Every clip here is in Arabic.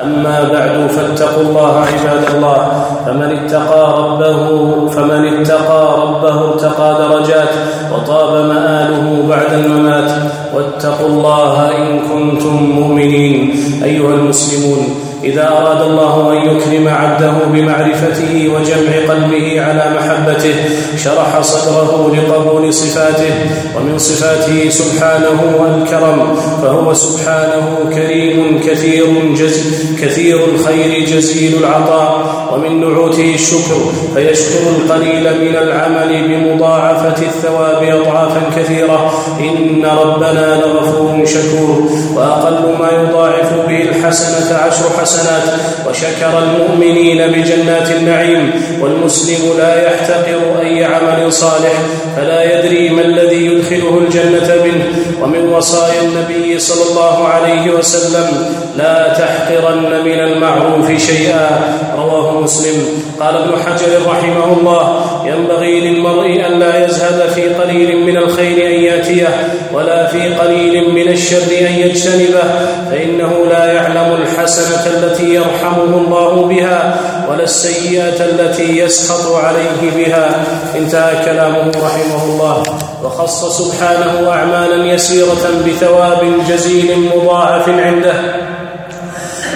أما بعد فاتقوا الله عباد الله. فمن اتقى ربه فمن اتقى ربه ارتقى درجات وطاب مآله بعد الممات. واتقوا الله إن كنتم مؤمنين. أيها المسلمون إذا أراد الله أن يكرم عبده بمعرفته وجمع قلبه على محبته شرح صدره لقبول صفاته ومن صفاته سبحانه الكرم فهو سبحانه كريم كثير جز كثير الخير جزيل العطاء ومن نعوته الشكر فيشكر القليل من العمل بمضاعفة الثواب أضعافا كثيرة إن ربنا لغفور شكور وأقل ما يضاعف به الحسنة عشر حسنات وشكر المؤمنين بجنات النعيم والمسلم لا يحتقر أي عمل صالح فلا يدري ما الذي يدخله الجنة منه ومن وصايا النبي صلى الله عليه وسلم لا تحقرن من المعروف شيئا. رواه مسلم. قال ابن حجر رحمه الله ينبغي للمرء أن لا يزهد في قليل من الخير أن يأتيه ولا في قليل الشر أن يجتنبه فإنه لا يعلم الحسنة التي يرحمه الله بها ولا السيئة التي يسخط عليه بها. انتهى كلامه رحمه الله. وخص سبحانه أعمالا يسيرة بثواب جزيل مضاعف عنده.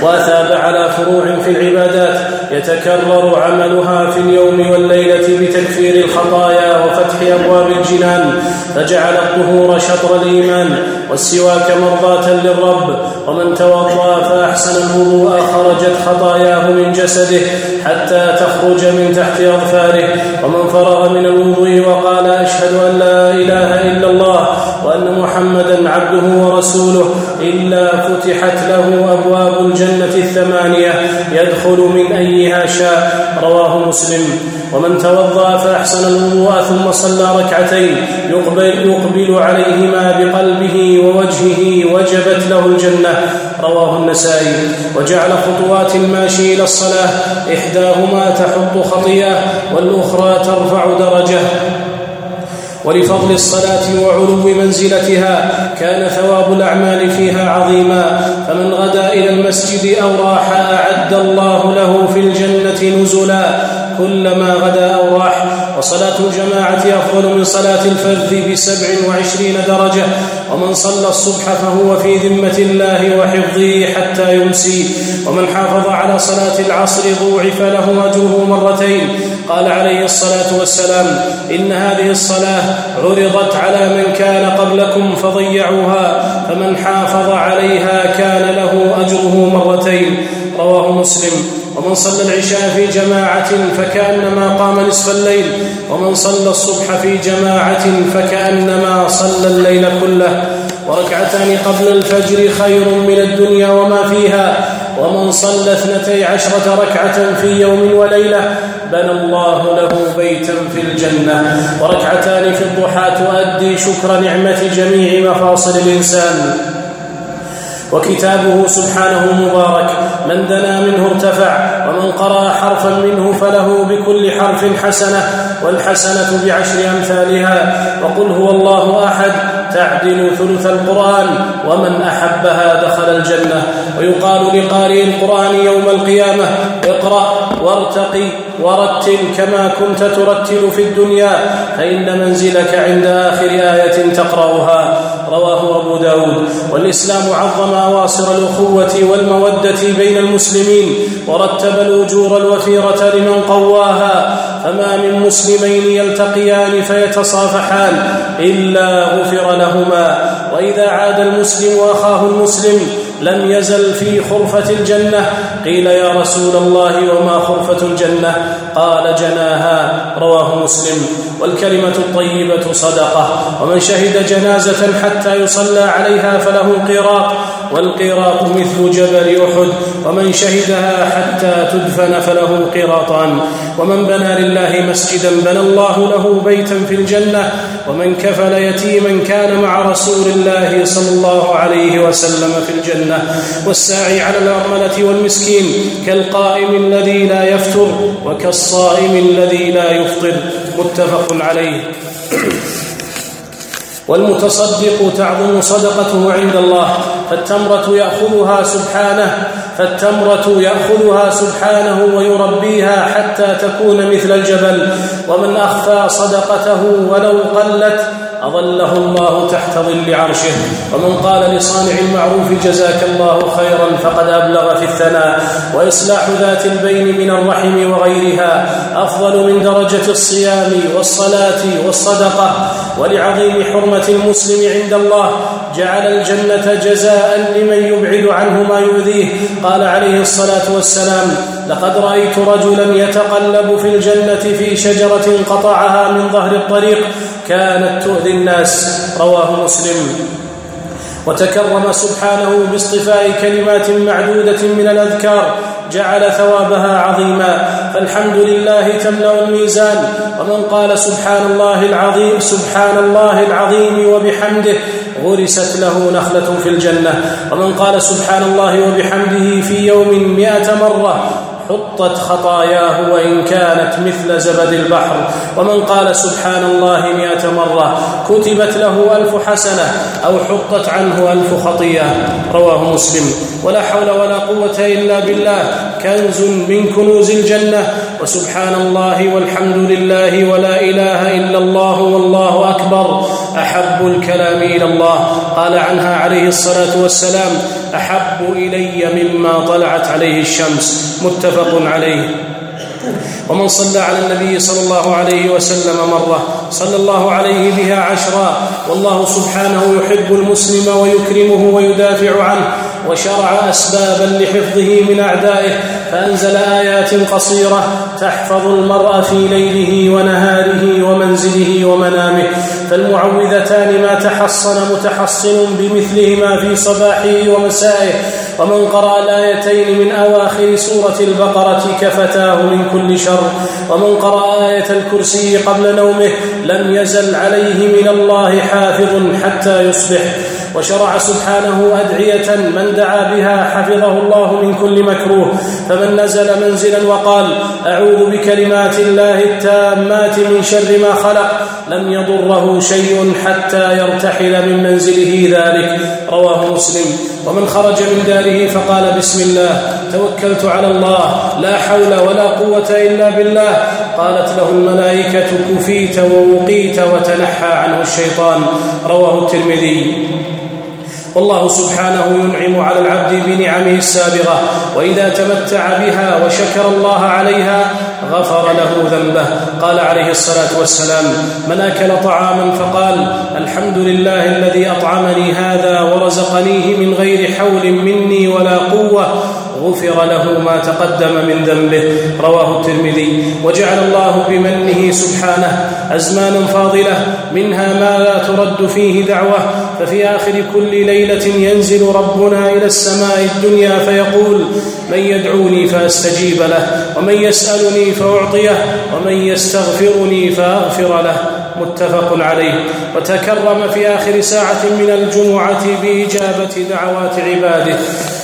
وأثاب على فروع في العبادات يتكرر عملها في اليوم والليلة بتكفير الخطايا وفتح أبواب الجنان فجعل الطهور شطر الإيمان والسواك مرضاة للرب ومن توضأ فأحسن الوضوء خرجت خطاياه من جسده حتى تخرج من تحت أظفاره ومن فرغ من الوضوء وقال أشهد أن لا إله إلا الله عبده ورسوله إلا فتحت له أبواب الجنة الثمانية يدخل من أيها شاء. رواه مسلم. ومن توضأ فأحسن الوضوء ثم صلى ركعتين. يقبل, يقبل عليهما بقلبه ووجهه وجبت له الجنة. رواه النسائي. وجعل خطوات الماشي إلى الصلاة. إحداهما تحط خطيئة والأخرى ترفع درجة. ولفضل الصلاة وعلو منزلتها كان ثواب الأعمال فيها عظيما. فمن غدا إلى المسجد أو راح أعد الله له في الجنة نزلا. كلما غدا أو راح وصلاة الجماعة أفضل من صلاة الفرد بسبع وعشرين درجة. ومن صلى الصبح فهو في ذمة الله وحفظه حتى يمسي. ومن حافظ على صلاة العصر ضوعف له أجره مرتين. قال عليه الصلاة والسلام إن هذه الصلاة عرضت على من كان قبلكم فضيعوها فمن حافظ عليها كان له أجره مرتين. رواه مسلم. ومن صلى العشاء في جماعة فكأنما قام نصف الليل ومن صلى الصبح في جماعة فكأنما صلى الليل كله. وركعتان قبل الفجر خير من الدنيا وما فيها. ومن صلى اثنتي عشرة ركعة في يوم وليلة بنى الله له بيتا في الجنة. وركعتان في الضحى تؤدي شكر نعمة جميع مفاصل الإنسان. وكتابه سبحانه مبارك. من دنا منه ارتفع ومن قرأ حرفا منه فله بكل حرف حسنة والحسنة بعشر أمثالها. وقل هو الله أحد تعدل ثلث القرآن ومن أحبها دخل الجنة. ويقال لقارئ القرآن يوم القيامة اقرأ وارتقي ورتل كما كنت ترتل في الدنيا فإن منزلك عند آخر آية تقرأها. رواه أبو داود. والإسلام عظم أواصر الأخوة والمودة بين المسلمين ورتب الأجور الوفيرة لمن قواها فما من مسلمين يلتقيان فيتصافحان إلا غفر لهما. وإذا عاد المسلم أخاه المسلم لم يزل في خرفة الجنة قيل يا رسول الله وما خرفة الجنة؟ قال جناها رواه مسلم. والكلمة الطيبة صدقة. ومن شهد جنازة حتى يصلى عليها فله قيراط والقيراط مثل جبل أحد. ومن شهدها حتى تدفن فله قيراطان ومن بنى لله مسجدا بنى الله له بيتا في الجنة. ومن كفل يتيما كان مع رسول الله صلى الله عليه وسلم في الجنة. والساعي على الأرملة والمسكين كالقائم الذي لا يفتر وكالصائم الذي لا يفطر. متفق عليه. والمتصدق تعظم صدقته عند الله فالتمرة يأخذها سبحانه فالتمرة يأخذها سبحانه ويربيها حتى تكون مثل الجبل. ومن أخفى صدقته ولو قلت أظله الله تحت ظل عرشه ومن قال لصانع المعروف جزاك الله خيرا فقد أبلغ في الثناء. وإصلاح ذات البين من الرحم وغيرها أفضل من درجة الصيام والصلاة والصدقة. ولعظيم حرمة المسلم عند الله جعل الجنة جزاء لمن يبعد عنه ما يؤذيه. قال عليه الصلاة والسلام لقد رأيت رجلا يتقلب في الجنة في شجرة قطعها من ظهر الطريق كانت تؤذي الناس. رواه مسلم. وتكرم سبحانه باصطفاء كلمات معدودة من الأذكار جعل ثوابها عظيما. فالحمد لله تملأ الميزان. ومن قال سبحان الله العظيم سبحان الله العظيم وبحمده غرست له نخلة في الجنة. ومن قال سبحان الله وبحمده في يوم مئة مرة حطت خطاياه وإن كانت مثل زبد البحر. ومن قال سبحان الله مئة مرة كتبت له ألف حسنة أو حطت عنه ألف خطيئة. رواه مسلم. ولا حول ولا قوة إلا بالله. كنز من كنوز الجنة. وسبحان الله والحمد لله ولا إله إلا الله والله أكبر. أحب الكلام إلى الله. قال عنها عليه الصلاة والسلام أحب إلي مما طلعت عليه الشمس. متفق عليه. ومن صلى على النبي صلى الله عليه وسلم مرة صلى الله عليه بها عشرا. والله سبحانه يحب المسلم ويكرمه ويدافع عنه وشرع أسبابا لحفظه من أعدائه. فأنزل آيات قصيرة تحفظ المرء في ليله ونهاره ومنزله ومنامه. فالمعوذتان ما تحصن متحصن بمثلهما في صباحه ومسائه ومن قرأ الآيتين من أواخر سورة البقرة كفتاه من كل شر ومن قرأ آية الكرسي قبل نومه لم يزل عليه من الله حافظ حتى يصبح. وشرع سبحانه أدعية من دعا بها حفظه الله من كل مكروه فمن نزل منزلا وقال أعوذ بكلمات الله التامات من شر ما خلق لم يضره شيء حتى يرتحل من منزله ذلك. رواه مسلم. ومن خرج من داره فقال بسم الله توكلت على الله لا حول ولا قوة إلا بالله. قالت له الملائكة كفيت ووقيت وتنحى عنه الشيطان. رواه الترمذي. والله سبحانه ينعم على العبد بنعمه السابغة وإذا تمتع بها وشكر الله عليها غفر له ذنبه. قال عليه الصلاة والسلام من أكل طعاما فقال الحمد لله الذي أطعمني هذا ورزقنيه من غير حول مني ولا قوة غفر له ما تقدم من ذنبه. رواه الترمذي. وجعل الله بمنه سبحانه أزمانا فاضلة منها ما لا ترد فيه دعوة ففي آخر كل ليلة ينزل ربنا إلى السماء الدنيا فيقول من يدعوني فأستجيب له ومن يسألني فأعطيه ومن يستغفرني فأغفر له. متفق عليه. وتكرم في آخر ساعة من الجمعة بإجابة دعوات عباده.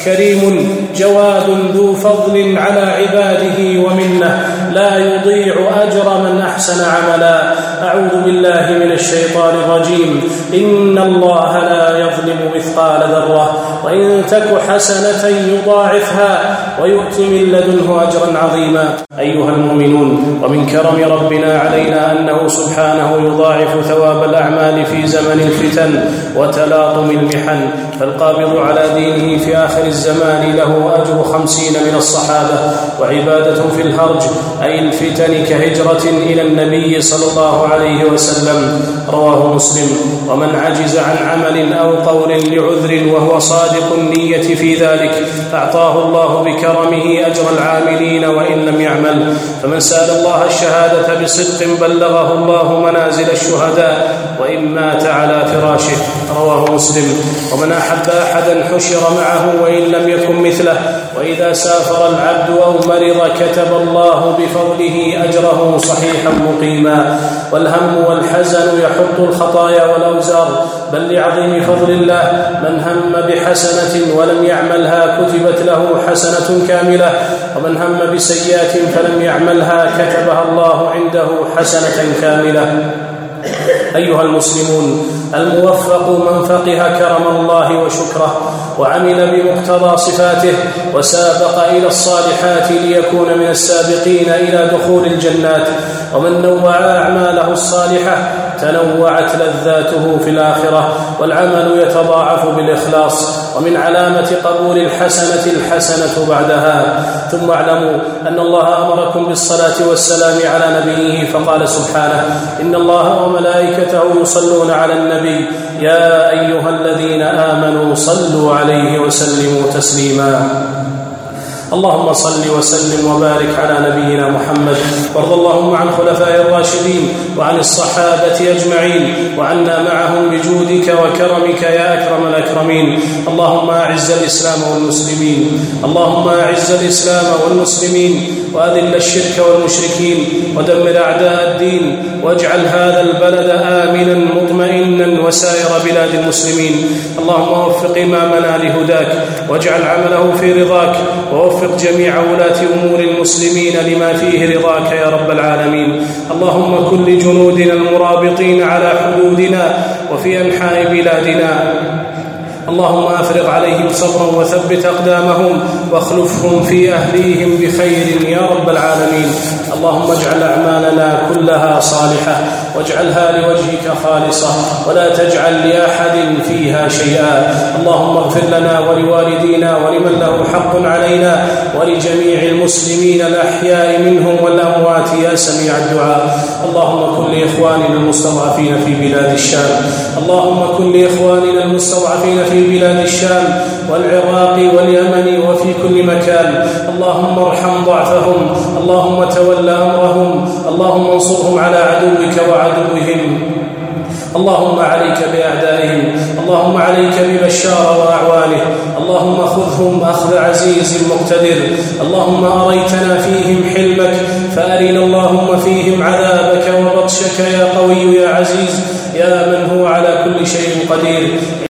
كريم جواد ذو فضل على عباده ومنة. لا يضيع أجر من أحسن عملا. أعوذ بالله من الشيطان الرجيم. إن الله لا يظلم مثقال ذرة. وإن تك حسنة يضاعفها ويؤت من لدنه أجرا عظيما. أيها المؤمنون ومن كرم ربنا علينا أنه سبحانه يضاعف ثواب الأعمال في زمن الفتن وتلاطم المحن فالقابض على دينه في آخر الزمان له أجر خمسين من الصحابة. وعبادة في الهرج أي الفتن كهجرة إلى النبي صلى الله عليه وسلم. رواه مسلم. ومن عجز عن عمل أو قول لعذر وهو صادق النية في ذلك أعطاه الله بكرمه أجر العاملين وإن لم يعمل. فمن سأل الله الشهادة بصدق بلغه الله منازل الشهداء وإن مات على فراشه. رواه مسلم. ومن أحب أحدا حشر معه وإن لم يكن مثله وإذا سافر العبد أو مرض كتب الله بفضله أجره صحيحا مقيما. والهم والحزن يحط الخطايا والأوزار بل لعظيم فضل الله من هم بحسنة ولم يعملها كتبت له حسنة كاملة ومن هم بسيئة فلم يعملها كتبها الله عنده حسنة كاملة. أيها المسلمون الموفق من فقه كرم الله وشكره وعمل بمقتضى صفاته وسابق إلى الصالحات ليكون من السابقين إلى دخول الجنات ومن نوع أعماله الصالحة تنوعت لذاته في الآخرة والعمل يتضاعف بالإخلاص ومن علامة قبول الحسنة الحسنة بعدها. ثم اعلموا أن الله أمركم بالصلاة والسلام على نبيه فقال سبحانه إن الله وملائكته يصلون على النبي يا أيها الذين آمنوا صلوا عليه وسلموا تسليما. اللهم صل وسلم وبارك على نبينا محمد وارض اللهم عن خلفاء الراشدين وعن الصحابة أجمعين وعنا معهم بجودك وكرمك يا أكرم الأكرمين. اللهم أعز الإسلام والمسلمين اللهم أعز الإسلام والمسلمين. وأذل الشرك والمشركين ودمر أعداء الدين واجعل هذا البلد آمنا مطمئنا وسائر بلاد المسلمين. اللهم وفق إمامنا لهداك واجعل عمله في رضاك ووفق جميع ولاة أمور المسلمين لما فيه رضاك يا رب العالمين. اللهم كن لجنودنا المرابطين على حدودنا وفي أنحاء بلادنا. اللهم أفرغ عليهم صبرا وثبت أقدامهم واخلفهم في أهليهم بخير يا رب العالمين. اللهم اجعل أعمالنا كلها صالحة واجعلها لوجهك خالصة ولا تجعل لأحد فيها شيئا. اللهم اغفر لنا ولوالدينا ولمن له حق علينا ولجميع المسلمين الأحياء منهم والأموات يا سميع الدعاء. اللهم كن لإخواننا المستضعفين في بلاد الشام. اللهم كن لإخواننا المستضعفين في بلاد الشام والعراق واليمن وفي كل مكان. اللهم ارحم ضعفهم. اللهم تول أمرهم. اللهم انصرهم على عدوك وعدوهم. اللهم عليك بأعدائهم اللهم عليك ببشار واعوانه اللهم خذهم أخذ عزيز مقتدر اللهم أريتنا فيهم حلمك فأرنا اللهم فيهم عذابك وبطشك يا قوي يا عزيز يا من هو على كل شيء قدير.